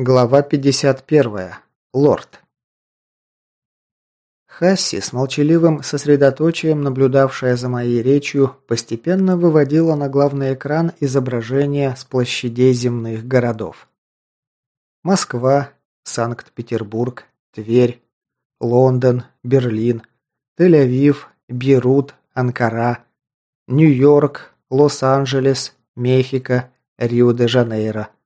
Глава 51. Лорд. Хасси с молчаливым сосредоточием, наблюдавшая за моей речью, постепенно выводила на главный экран изображения с площадей земных городов. Москва, Санкт-Петербург, Тверь, Лондон, Берлин, Тель-Авив, Бейрут, Анкара, Нью-Йорк, Лос-Анджелес, Мехико, Рио-де-Жанейро –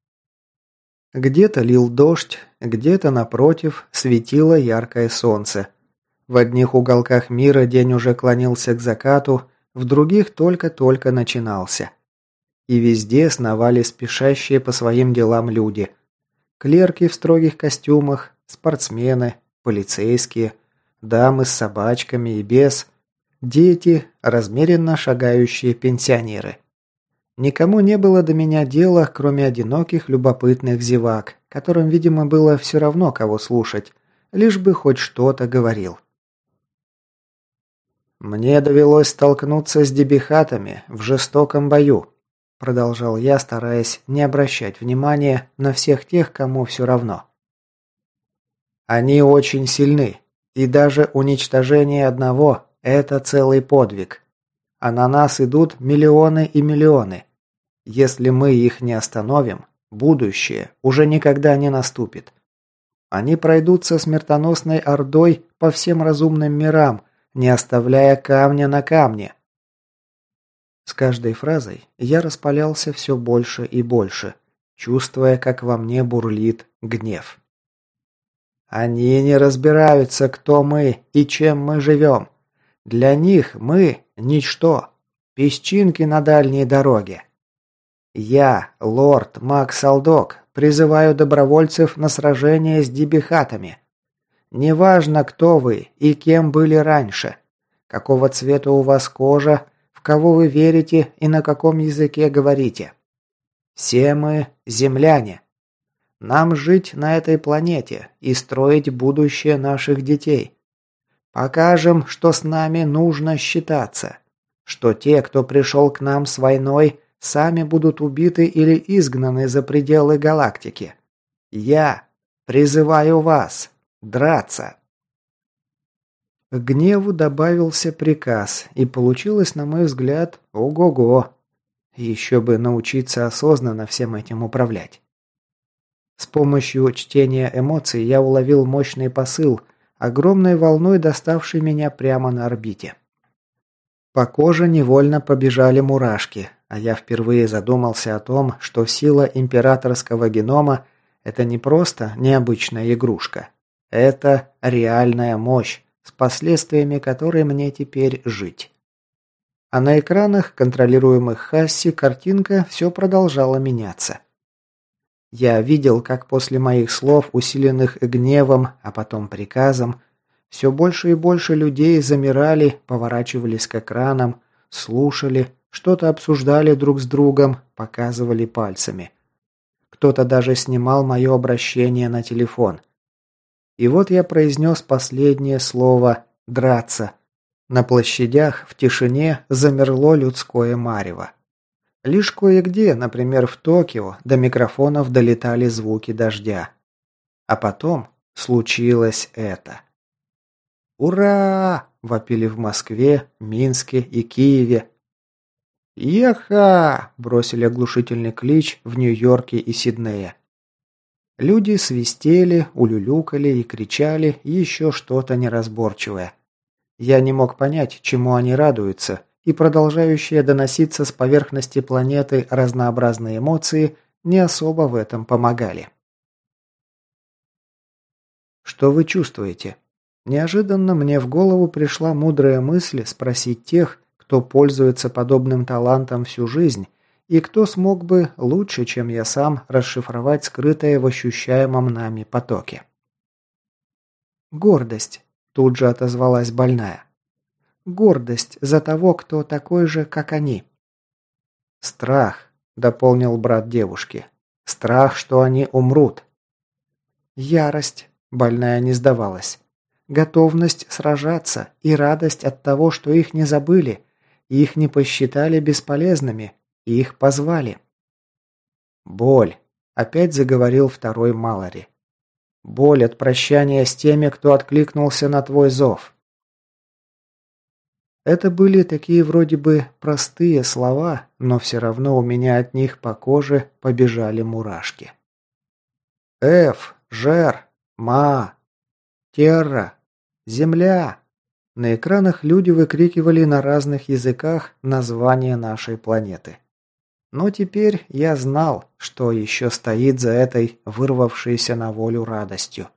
где-то лил дождь, где-то, напротив, светило яркое солнце. В одних уголках мира день уже клонился к закату, в других только-только начинался. И везде сновали спешащие по своим делам люди. Клерки в строгих костюмах, спортсмены, полицейские, дамы с собачками и без, дети, размеренно шагающие пенсионеры. Никому не было до меня дела, кроме одиноких любопытных зевак, которым, видимо, было все равно, кого слушать, лишь бы хоть что-то говорил. «Мне довелось столкнуться с дебихатами в жестоком бою», продолжал я, стараясь не обращать внимания на всех тех, кому все равно. «Они очень сильны, и даже уничтожение одного – это целый подвиг а на нас идут миллионы и миллионы. Если мы их не остановим, будущее уже никогда не наступит. Они пройдутся смертоносной ордой по всем разумным мирам, не оставляя камня на камне. С каждой фразой я распалялся все больше и больше, чувствуя, как во мне бурлит гнев. Они не разбираются, кто мы и чем мы живем. Для них мы – ничто, песчинки на дальней дороге. Я, лорд Макс Алдок, призываю добровольцев на сражение с дибихатами. Неважно, кто вы и кем были раньше, какого цвета у вас кожа, в кого вы верите и на каком языке говорите. Все мы земляне. Нам жить на этой планете и строить будущее наших детей. Покажем, что с нами нужно считаться. Что те, кто пришел к нам с войной, сами будут убиты или изгнаны за пределы галактики. Я призываю вас драться. К гневу добавился приказ, и получилось, на мой взгляд, ого-го. Еще бы научиться осознанно всем этим управлять. С помощью чтения эмоций я уловил мощный посыл, огромной волной доставший меня прямо на орбите. По коже невольно побежали мурашки, а я впервые задумался о том, что сила императорского генома – это не просто необычная игрушка. Это реальная мощь, с последствиями которой мне теперь жить. А на экранах, контролируемых Хасси, картинка все продолжала меняться. Я видел, как после моих слов, усиленных гневом, а потом приказом, все больше и больше людей замирали, поворачивались к экранам, слушали, что-то обсуждали друг с другом, показывали пальцами. Кто-то даже снимал мое обращение на телефон. И вот я произнес последнее слово «драться». На площадях в тишине замерло людское марево. Лишь кое-где, например, в Токио, до микрофонов долетали звуки дождя. А потом случилось это. «Ура!» – вопили в Москве, Минске и Киеве. «Еха!» – бросили оглушительный клич в Нью-Йорке и Сиднее. Люди свистели, улюлюкали и кричали еще что-то неразборчивое. Я не мог понять, чему они радуются – и продолжающие доноситься с поверхности планеты разнообразные эмоции не особо в этом помогали. Что вы чувствуете? Неожиданно мне в голову пришла мудрая мысль спросить тех, кто пользуется подобным талантом всю жизнь, и кто смог бы лучше, чем я сам, расшифровать скрытое в ощущаемом нами потоке. «Гордость», – тут же отозвалась больная гордость за того, кто такой же, как они. «Страх», — дополнил брат девушки. «Страх, что они умрут». «Ярость», — больная не сдавалась. «Готовность сражаться и радость от того, что их не забыли, их не посчитали бесполезными, их позвали». «Боль», Опять заговорил второй Малори. Боль от прощания с теми, кто откликнулся на твой зов. Это были такие вроде бы простые слова, но все равно у меня от них по коже побежали мурашки. Эф, Жер, Ма, Терра, Земля. На экранах люди выкрикивали на разных языках название нашей планеты. Но теперь я знал, что еще стоит за этой вырвавшейся на волю радостью.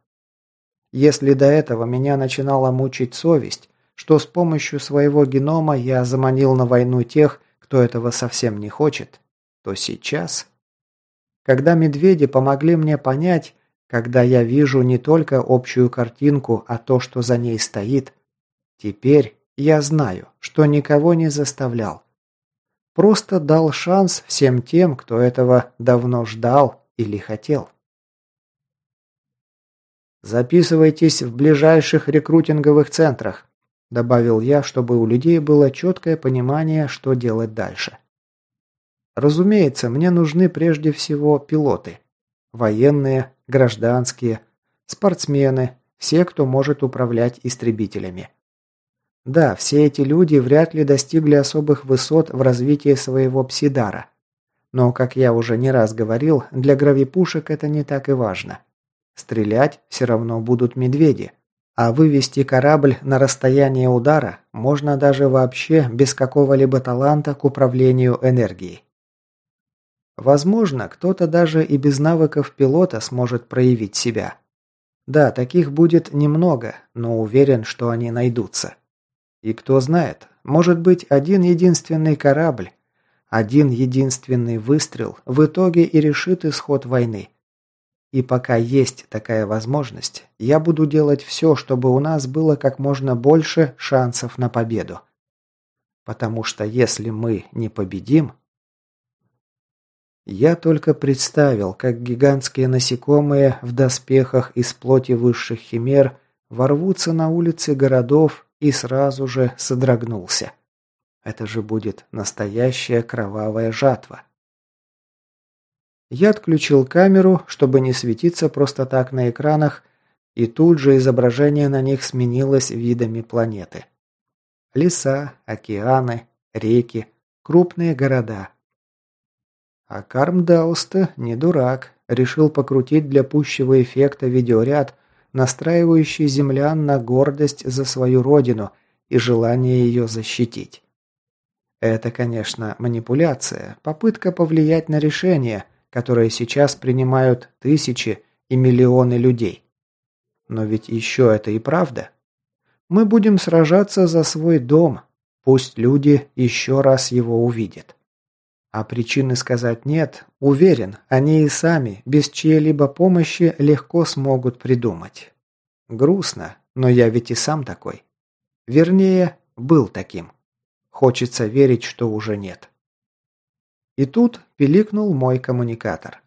Если до этого меня начинала мучить совесть, что с помощью своего генома я заманил на войну тех, кто этого совсем не хочет, то сейчас, когда медведи помогли мне понять, когда я вижу не только общую картинку, а то, что за ней стоит, теперь я знаю, что никого не заставлял. Просто дал шанс всем тем, кто этого давно ждал или хотел. Записывайтесь в ближайших рекрутинговых центрах добавил я, чтобы у людей было четкое понимание, что делать дальше. Разумеется, мне нужны прежде всего пилоты. Военные, гражданские, спортсмены, все, кто может управлять истребителями. Да, все эти люди вряд ли достигли особых высот в развитии своего псидара. Но, как я уже не раз говорил, для гравипушек это не так и важно. Стрелять все равно будут медведи. А вывести корабль на расстояние удара можно даже вообще без какого-либо таланта к управлению энергией. Возможно, кто-то даже и без навыков пилота сможет проявить себя. Да, таких будет немного, но уверен, что они найдутся. И кто знает, может быть один единственный корабль, один единственный выстрел в итоге и решит исход войны. И пока есть такая возможность, я буду делать все, чтобы у нас было как можно больше шансов на победу. Потому что если мы не победим... Я только представил, как гигантские насекомые в доспехах из плоти высших химер ворвутся на улицы городов и сразу же содрогнулся. Это же будет настоящая кровавая жатва. Я отключил камеру, чтобы не светиться просто так на экранах, и тут же изображение на них сменилось видами планеты. Леса, океаны, реки, крупные города. А Карм Дауста не дурак, решил покрутить для пущего эффекта видеоряд, настраивающий землян на гордость за свою родину и желание ее защитить. Это, конечно, манипуляция, попытка повлиять на решение – которые сейчас принимают тысячи и миллионы людей. Но ведь еще это и правда. Мы будем сражаться за свой дом, пусть люди еще раз его увидят. А причины сказать «нет», уверен, они и сами, без чьей-либо помощи, легко смогут придумать. Грустно, но я ведь и сам такой. Вернее, был таким. Хочется верить, что уже нет. И тут пиликнул мой коммуникатор.